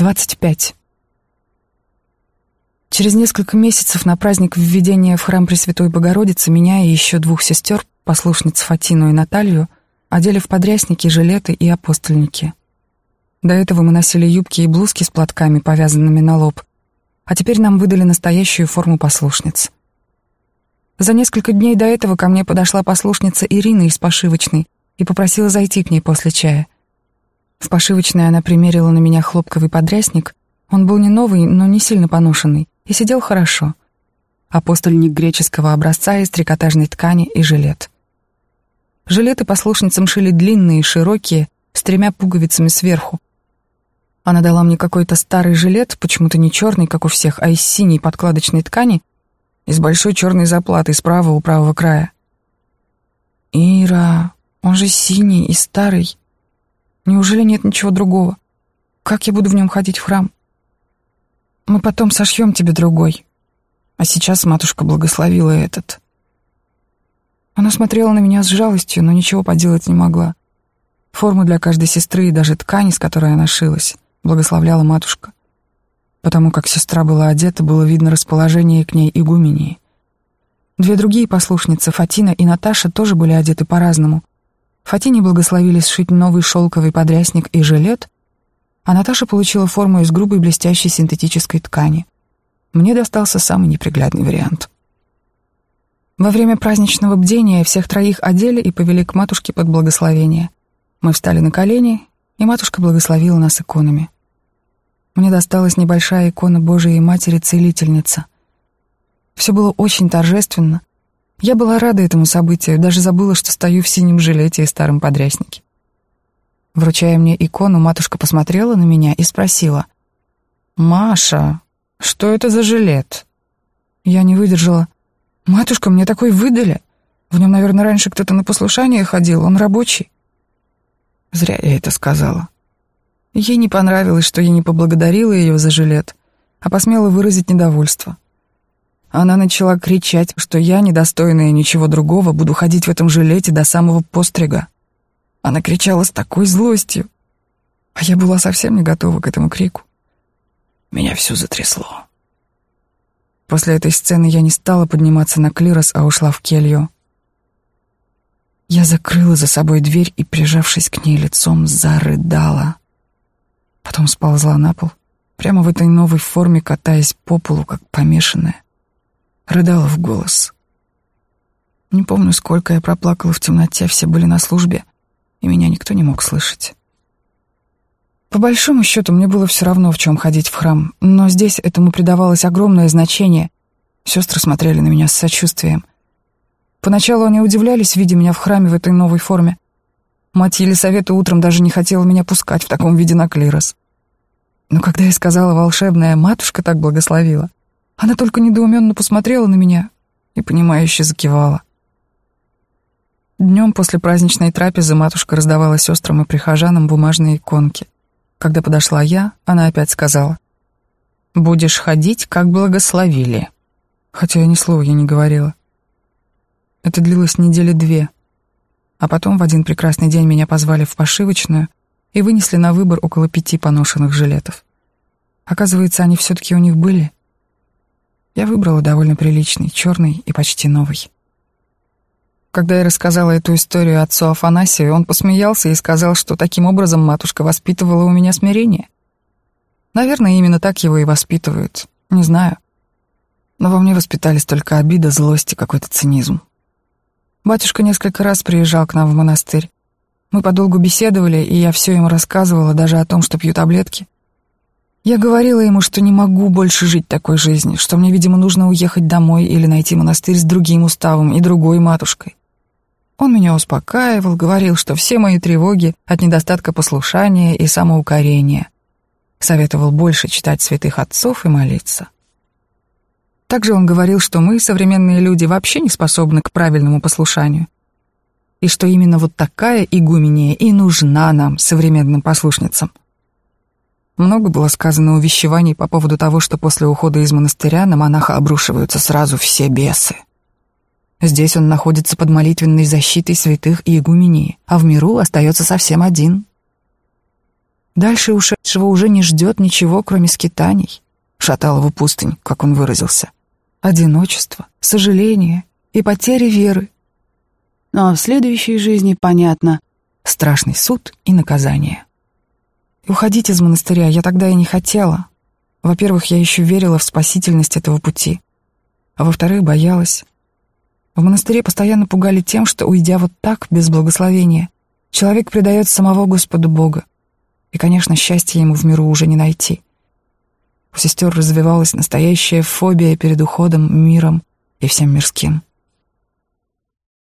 25. Через несколько месяцев на праздник введения в храм Пресвятой Богородицы меня и еще двух сестер, послушниц Фатину и Наталью, одели в подрясники, жилеты и апостольники. До этого мы носили юбки и блузки с платками, повязанными на лоб, а теперь нам выдали настоящую форму послушниц. За несколько дней до этого ко мне подошла послушница Ирина из пошивочной и попросила зайти к ней после чая. В пошивочной она примерила на меня хлопковый подрясник. Он был не новый, но не сильно поношенный, и сидел хорошо. Апостольник греческого образца из трикотажной ткани и жилет. Жилеты послушницам шили длинные, широкие, с тремя пуговицами сверху, она дала мне какой-то старый жилет, почему-то не черный, как у всех, а из синей подкладочной ткани и с большой черной заплатой справа у правого края. «Ира, он же синий и старый. Неужели нет ничего другого? Как я буду в нем ходить в храм? Мы потом сошьем тебе другой. А сейчас матушка благословила этот». Она смотрела на меня с жалостью, но ничего поделать не могла. Форму для каждой сестры и даже ткани, с которой она шилась — благословляла матушка. Потому как сестра была одета, было видно расположение к ней игумении. Две другие послушницы, Фатина и Наташа, тоже были одеты по-разному. Фатине благословили сшить новый шелковый подрясник и жилет, а Наташа получила форму из грубой блестящей синтетической ткани. Мне достался самый неприглядный вариант. Во время праздничного бдения всех троих одели и повели к матушке под благословение. Мы встали на колени и матушка благословила нас иконами. Мне досталась небольшая икона Божией Матери-Целительница. Все было очень торжественно. Я была рада этому событию, даже забыла, что стою в синем жилете и старом подряснике. Вручая мне икону, матушка посмотрела на меня и спросила. «Маша, что это за жилет?» Я не выдержала. «Матушка, мне такой выдали. В нем, наверное, раньше кто-то на послушание ходил, он рабочий». Зря я это сказала. Ей не понравилось, что я не поблагодарила ее за жилет, а посмела выразить недовольство. Она начала кричать, что я, недостойная ничего другого, буду ходить в этом жилете до самого пострига. Она кричала с такой злостью, а я была совсем не готова к этому крику. Меня все затрясло. После этой сцены я не стала подниматься на клирос, а ушла в келью. Я закрыла за собой дверь и, прижавшись к ней лицом, зарыдала. Потом сползла на пол, прямо в этой новой форме, катаясь по полу, как помешанная. Рыдала в голос. Не помню, сколько я проплакала в темноте, все были на службе, и меня никто не мог слышать. По большому счету, мне было все равно, в чем ходить в храм, но здесь этому придавалось огромное значение. Сестры смотрели на меня с сочувствием. Поначалу они удивлялись, видя меня в храме в этой новой форме. Мать Елисавета утром даже не хотела меня пускать в таком виде на клирос. Но когда я сказала волшебная, матушка так благословила, она только недоуменно посмотрела на меня и, понимающе закивала. Днем после праздничной трапезы матушка раздавала сестрам и прихожанам бумажные иконки. Когда подошла я, она опять сказала, «Будешь ходить, как благословили». Хотя я ни слова ей не говорила. Это длилось недели две. А потом в один прекрасный день меня позвали в пошивочную и вынесли на выбор около пяти поношенных жилетов. Оказывается, они все-таки у них были. Я выбрала довольно приличный, черный и почти новый. Когда я рассказала эту историю отцу Афанасию, он посмеялся и сказал, что таким образом матушка воспитывала у меня смирение. Наверное, именно так его и воспитывают. Не знаю. Но во мне воспитались только обида, злость и какой-то цинизм. Батюшка несколько раз приезжал к нам в монастырь. Мы подолгу беседовали, и я все ему рассказывала, даже о том, что пью таблетки. Я говорила ему, что не могу больше жить такой жизнью, что мне, видимо, нужно уехать домой или найти монастырь с другим уставом и другой матушкой. Он меня успокаивал, говорил, что все мои тревоги от недостатка послушания и самоукорения. Советовал больше читать святых отцов и молиться. Также он говорил, что мы, современные люди, вообще не способны к правильному послушанию. И что именно вот такая игумения и нужна нам, современным послушницам. Много было сказано увещеваний по поводу того, что после ухода из монастыря на монаха обрушиваются сразу все бесы. Здесь он находится под молитвенной защитой святых и игумении, а в миру остается совсем один. Дальше ушедшего уже не ждет ничего, кроме скитаний. Шаталова пустынь, как он выразился. Одиночество, сожаление и потеря веры. Ну а в следующей жизни, понятно, страшный суд и наказание. Уходить из монастыря я тогда и не хотела. Во-первых, я еще верила в спасительность этого пути. А во-вторых, боялась. В монастыре постоянно пугали тем, что, уйдя вот так, без благословения, человек предает самого Господу Бога. И, конечно, счастья ему в миру уже не найти. У сестер развивалась настоящая фобия перед уходом, миром и всем мирским.